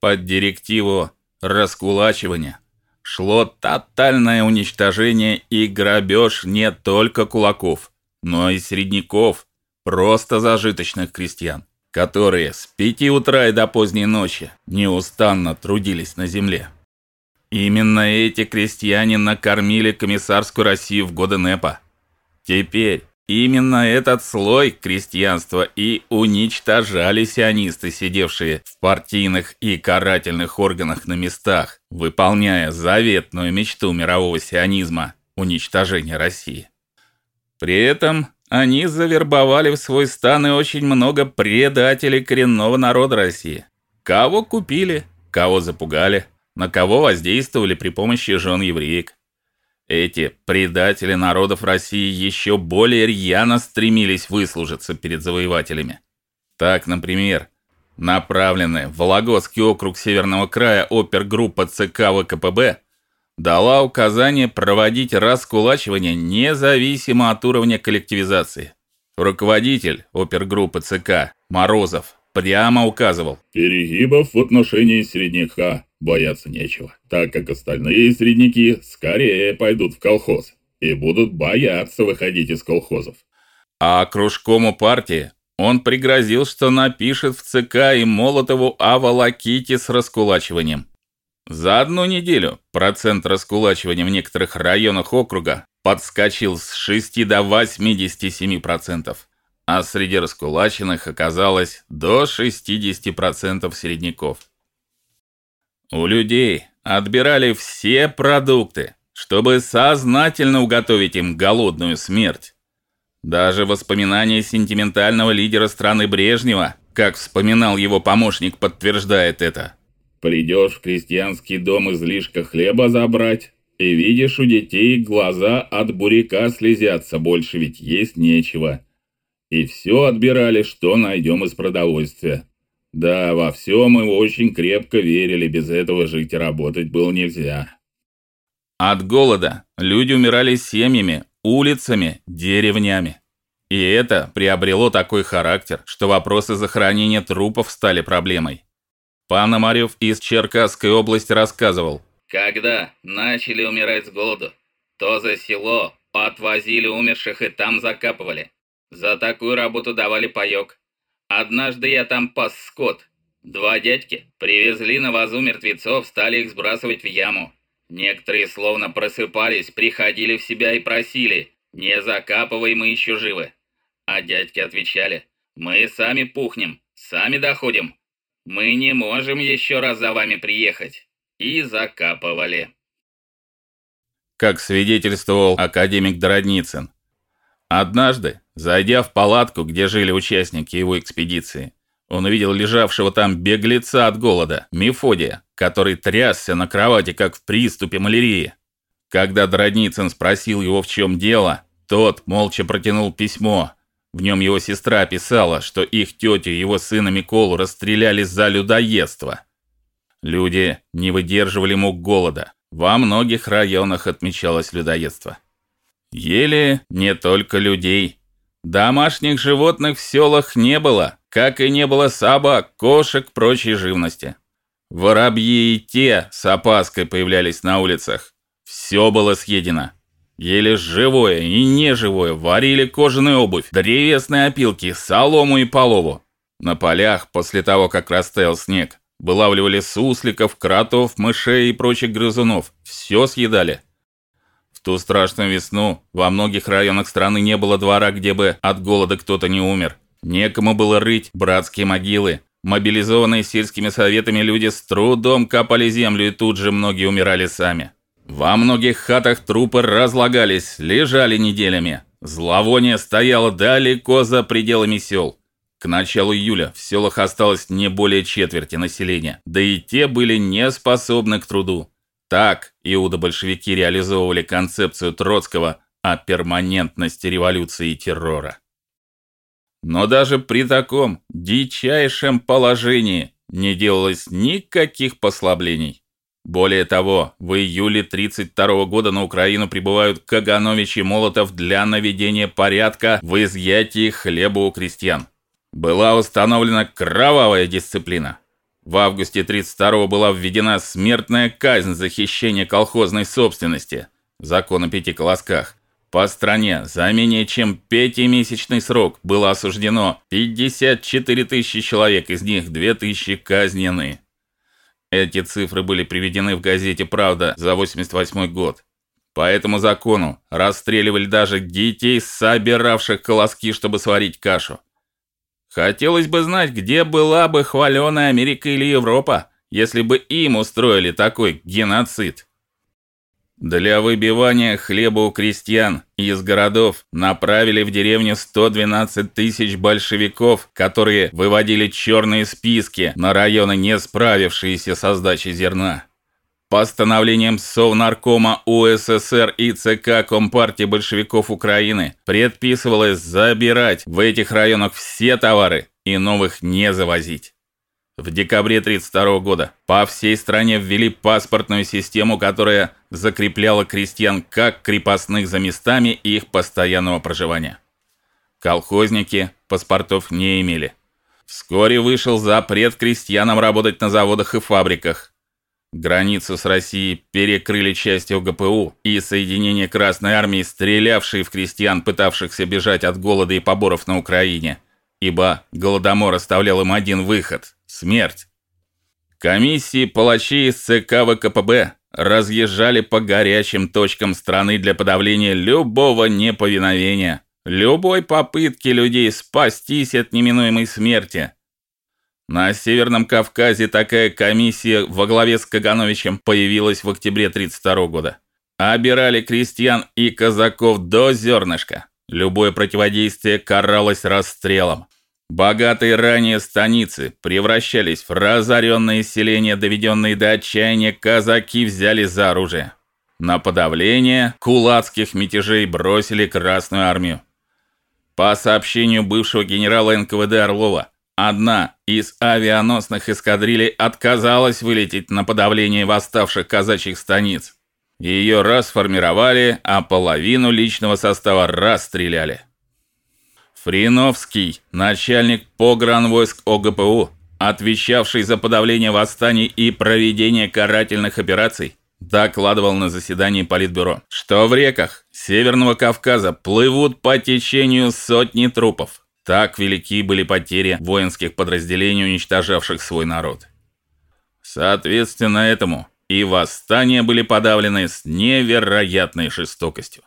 под директиву раскулачивания шло тотальное уничтожение и грабеж не только кулаков, но и средняков, просто зажиточных крестьян, которые с пяти утра и до поздней ночи неустанно трудились на земле. Именно эти крестьяне накормили комиссарскую Россию в годы НЭПа. Теперь именно этот слой крестьянства и уничтожали сионисты, сидевшие в партийных и карательных органах на местах, выполняя заветную мечту мирового сионизма уничтожения России. При этом они завербовали в свой стан и очень много предателей коренного народа России. Кого купили, кого запугали, на кого воздействовали при помощи жен евреек. Эти предатели народов России еще более рьяно стремились выслужиться перед завоевателями. Так, например, направленная в Вологодский округ Северного края опергруппа ЦК ВКПБ дала указание проводить раскулачивание независимо от уровня коллективизации. Руководитель опергруппы ЦК Морозов прямо указывал: перегибов в отношении средняка бояться нечего, так как остальные средняки скорее пойдут в колхоз и будут бояться выходить из колхозов. А кружкому партии он пригрозил, что напишет в ЦК и Молотову о волоките с раскулачиванием. За одну неделю процент раскулачивания в некоторых районах округа подскочил с 6 до 87%, а среди раскулаченных оказалось до 60% середняков. У людей отбирали все продукты, чтобы сознательно уготовить им голодную смерть. Даже воспоминания сентиментального лидера страны Брежнева, как вспоминал его помощник, подтверждает это. Придешь в крестьянский дом излишка хлеба забрать, и видишь у детей глаза от буряка слезятся, больше ведь есть нечего. И все отбирали, что найдем из продовольствия. Да, во всем мы очень крепко верили, без этого жить и работать было нельзя. От голода люди умирали семьями, улицами, деревнями. И это приобрело такой характер, что вопросы захоронения трупов стали проблемой. Пан Амарев из Черкасской области рассказывал: "Когда начали умирать с голоду, то за село отвозили умерших и там закапывали. За такую работу давали паёк. Однажды я там пас скот. Два дядьки привезли на вазу мертвецов, стали их сбрасывать в яму. Некоторые словно просыпались, приходили в себя и просили: "Не закапывай, мы еще живы". А дядьки отвечали: "Мы сами пухнем, сами доходим. Мы не можем еще раз за вами приехать". И закапывали. Как свидетельствовал академик Дородницын, однажды Зайдя в палатку, где жили участники его экспедиции, он увидел лежавшего там беглеца от голода, Мефодия, который трясся на кровати, как в приступе малярии. Когда Дродницын спросил его, в чем дело, тот молча протянул письмо. В нем его сестра писала, что их тетю и его сына Миколу расстреляли за людоедство. Люди не выдерживали мук голода. Во многих районах отмечалось людоедство. Ели не только людей, Домашних животных в селах не было, как и не было собак, кошек, прочей живности. Воробьи и те с опаской появлялись на улицах. Все было съедено. Ели живое и неживое, варили кожаную обувь, древесные опилки, солому и полову. На полях, после того, как растаял снег, вылавливали сусликов, кротов, мышей и прочих грызунов. Все съедали. Ту страшную весну во многих районах страны не было двора, где бы от голода кто-то не умер. Некому было рыть братские могилы. Мобилизованные сельскими советами люди с трудом копали землю, и тут же многие умирали сами. Во многих хатах трупы разлагались, лежали неделями. Зловоние стояло далеко за пределами сел. К началу июля в селах осталось не более четверти населения, да и те были не способны к труду. Так иудо-большевики реализовывали концепцию Троцкого о перманентности революции и террора. Но даже при таком дичайшем положении не делалось никаких послаблений. Более того, в июле 32 года на Украину прибывают Каганович и Молотов для наведения порядка в изъятии хлеба у крестьян. Была установлена кровавая дисциплина. В августе 32 была введена смертная казнь за хищение колхозной собственности. Закон о пяти колосках. По стране за менее чем пятимесячный срок было осуждено 54 тысячи человек, из них 2 тысячи казнены. Эти цифры были приведены в газете Правда за 88 год. По этому закону расстреливали даже детей, собиравших колоски, чтобы сварить кашу. Хотелось бы знать, где была бы хваленая Америка или Европа, если бы им устроили такой геноцид. Для выбивания хлеба у крестьян из городов направили в деревню 112 тысяч большевиков, которые выводили черные списки на районы, не справившиеся со сдачей зерна. Постановлением Совнаркома УССР и ЦК Компартии большевиков Украины предписывалось забирать в этих районах все товары и новых не завозить. В декабре 32 года по всей стране ввели паспортную систему, которая закрепляла крестьян как крепостных за местами их постоянного проживания. Колхозники паспортов не имели. Вскоре вышел запрет крестьянам работать на заводах и фабриках. Границу с Россией перекрыли части ОГПУ и соединение Красной армии, стрелявшие в крестьян, пытавшихся бежать от голода и поборов на Украине, ибо голодомор оставлял им один выход смерть. Комиссии палачей из ЦК ВКПБ разъезжали по горячим точкам страны для подавления любого неповиновения, любой попытки людей спастись от неминуемой смерти. На Северном Кавказе такая комиссия во главе с Кагановичем появилась в октябре 32 года. Обирали крестьян и казаков до зернышка. Любое противодействие каралось расстрелом. Богатые ранее станицы превращались в разоренные селения, доведенные до отчаяния казаки взяли за оружие. На подавление кулацких мятежей бросили Красную армию. По сообщению бывшего генерала НКВД Орлова, одна из авианосных эскадрилей отказалась вылететь на подавление восставших казачьих станиц. Ее расформировали, а половину личного состава расстреляли. Фриновский, начальник погранвойск ОГПУ, отвечавший за подавление восстаний и проведение карательных операций, докладывал на заседании политбюро, что в реках Северного Кавказа плывут по течению сотни трупов. Так велики были потери воинских подразделений, уничтожавших свой народ. Соответственно этому и восстания были подавлены с невероятной жестокостью.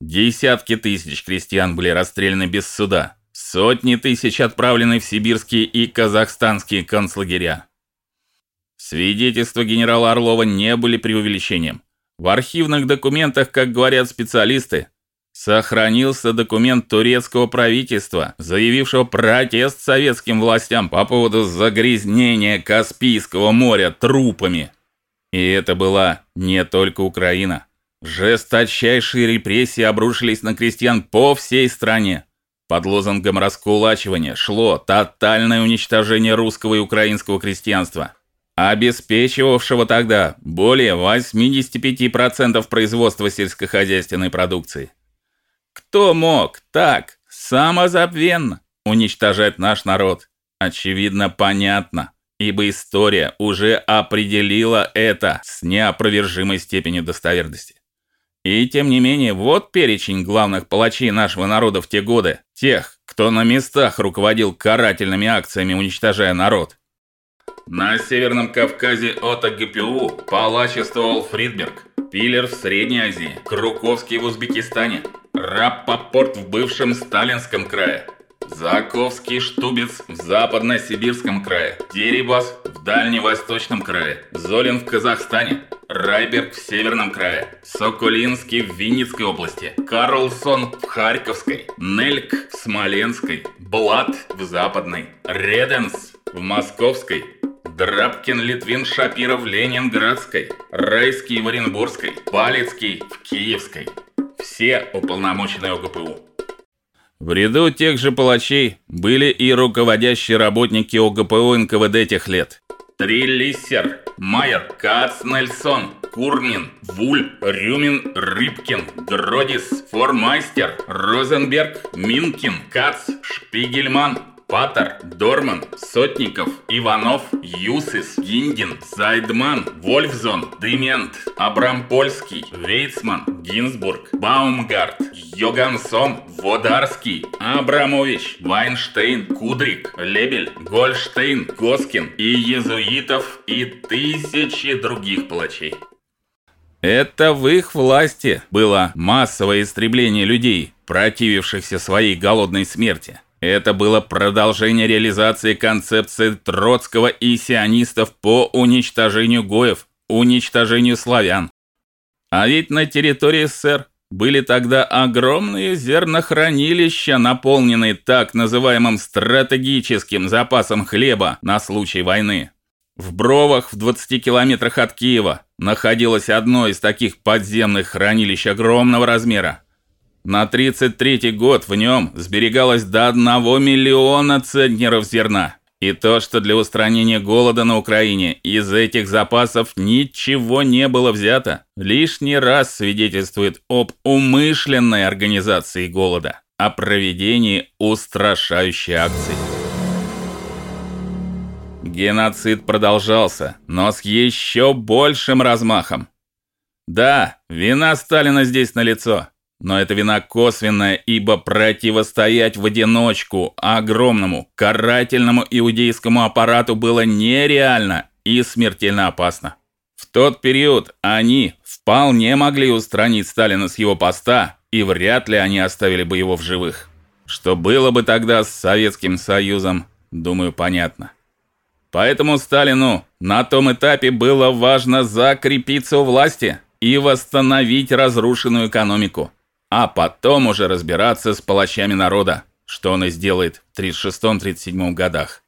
Десятки тысяч крестьян были расстреляны без суда. Сотни тысяч отправлены в сибирские и казахстанские концлагеря. Свидетельства генерала Орлова не были преувеличением. В архивных документах, как говорят специалисты, сохранился документ турецкого правительства, заявившего протест советским властям по поводу загрязнения Каспийского моря трупами. И это была не только Украина. Жесточайшие репрессии обрушились на крестьян по всей стране. Под лозунгом раскулачивания шло тотальное уничтожение русского и украинского крестьянства, обеспечивавшего тогда более 85% производства сельскохозяйственной продукции. Кто мог так самозабвенно уничтожать наш народ? Очевидно, понятно, ибо история уже определила это с неопровержимой степенью достоверности. И тем не менее, вот перечень главных палачей нашего народа в те годы, тех, кто на местах руководил карательными акциями, уничтожая народ. На Северном Кавказе от АГПУ палачествовал Фридберг, Пиллер в Средней Азии, Круковский в Узбекистане, Раппопорт в бывшем Сталинском крае, Заковский Штубец в Западно-Сибирском крае, Дерибас в Дальневосточном крае, Золин в Казахстане, Райберг в Северном крае, Соколинский в Винницкой области, Карлсон в Харьковской, Нельк в Смоленской, Блат в Западной, Реденс в Московской, Драбкин, Литвин, Шапиров Ленинградской, Райский в Оренбургской, Палецкий в Киевской. Все уполномоченные ОГПУ. В ряду тех же палачей были и руководящие работники ОГПУ НКВД тех лет. Трилиссер, Майер, Кацнельсон, Курнин, Вуль, Рюмин, Рыбкин, Гродис, Формайстер, Розенберг, Минкин, Кац, Шпигельман, Патер, Дорман, Сотников, Иванов, Юсис, Гиндин, Зайдман, Вольфзон, Демент, Абрампольский, Вейцман, Гинзбург, Баумгарт, Йогансон, Водарский, Абрамович, Вайнштейн, Кудрик, Лебель, Гольштейн, Госкин и Езуитов и тысячи других палачей. Это в их власти было массовое истребление людей, противившихся своей голодной смерти. Это было продолжение реализации концепции Троцкого и сионистов по уничтожению гоев, уничтожению славян. А ведь на территории СССР были тогда огромные зернохранилища, наполненные так называемым стратегическим запасом хлеба на случай войны. В Бровах, в 20 километрах от Киева, находилось одно из таких подземных хранилищ огромного размера. На 33 год в нем сберегалось до 1 миллиона центнеров зерна. И то, что для устранения голода на Украине из этих запасов ничего не было взято, лишний раз свидетельствует об умышленной организации голода, о проведении устрашающей акции. Геноцид продолжался, но с еще большим размахом. Да, вина Сталина здесь налицо, но это вина косвенная, ибо противостоять в одиночку огромному карательному иудейскому аппарату было нереально и смертельно опасно. В тот период они вполне могли устранить Сталина с его поста, и вряд ли они оставили бы его в живых. Что было бы тогда с Советским Союзом, думаю, понятно. Поэтому Сталину на том этапе было важно закрепиться у власти и восстановить разрушенную экономику, а потом уже разбираться с палачами народа, что он и сделает в 36-37 годах.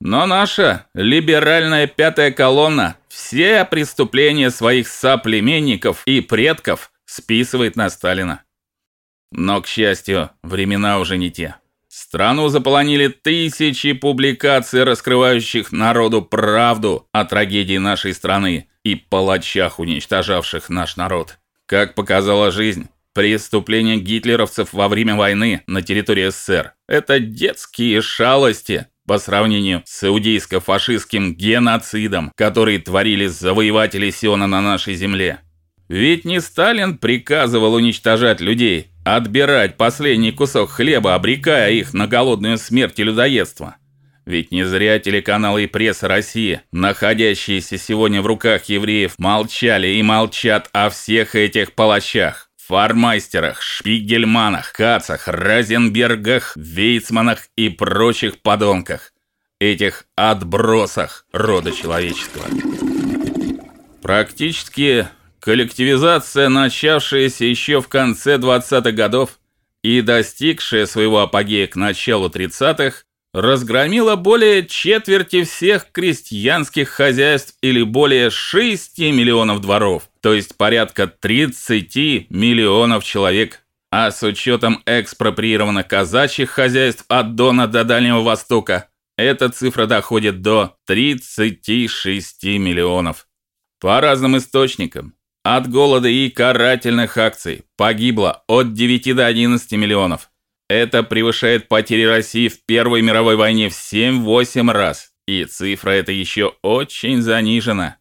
Но наша либеральная пятая колонна все преступления своих соплеменников и предков списывает на Сталина. Но, к счастью, времена уже не те. Страну заполонили тысячи публикаций, раскрывающих народу правду о трагедии нашей страны и палачах, уничтожавших наш народ. Как показала жизнь, преступления гитлеровцев во время войны на территории СССР это детские шалости по сравнению с иудейско-фашистским геноцидом, который творили завоеватели Сиона на нашей земле. Ведь не Сталин приказывал уничтожать людей, отбирать последний кусок хлеба, обрекая их на голодную смерть и людоедство. Ведь не зря телеканалы и пресса России, находящиеся сегодня в руках евреев, молчали и молчат о всех этих палачах, фармайстерах, шпигельманах, кацах, Розенбергах, Вейцманах и прочих подонках, этих отбросах рода человеческого. Практически Коллективизация, начавшаяся еще в конце 20-х годов и достигшая своего апогея к началу 30-х, разгромила более четверти всех крестьянских хозяйств или более 6 миллионов дворов, то есть порядка 30 миллионов человек. А с учетом экспроприированных казачьих хозяйств от Дона до Дальнего Востока, эта цифра доходит до 36 миллионов. По разным источникам, от голода и карательных акций погибло от 9 до 11 миллионов. Это превышает потери России в Первой мировой войне в 7-8 раз. И цифра эта еще очень занижена.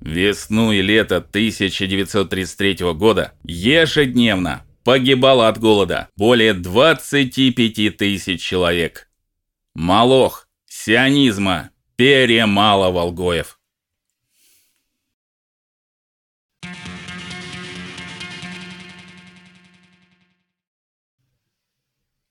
Весну и лето 1933 года ежедневно погибало от голода более 25 тысяч человек. Малох сионизма перемалывал Гоев.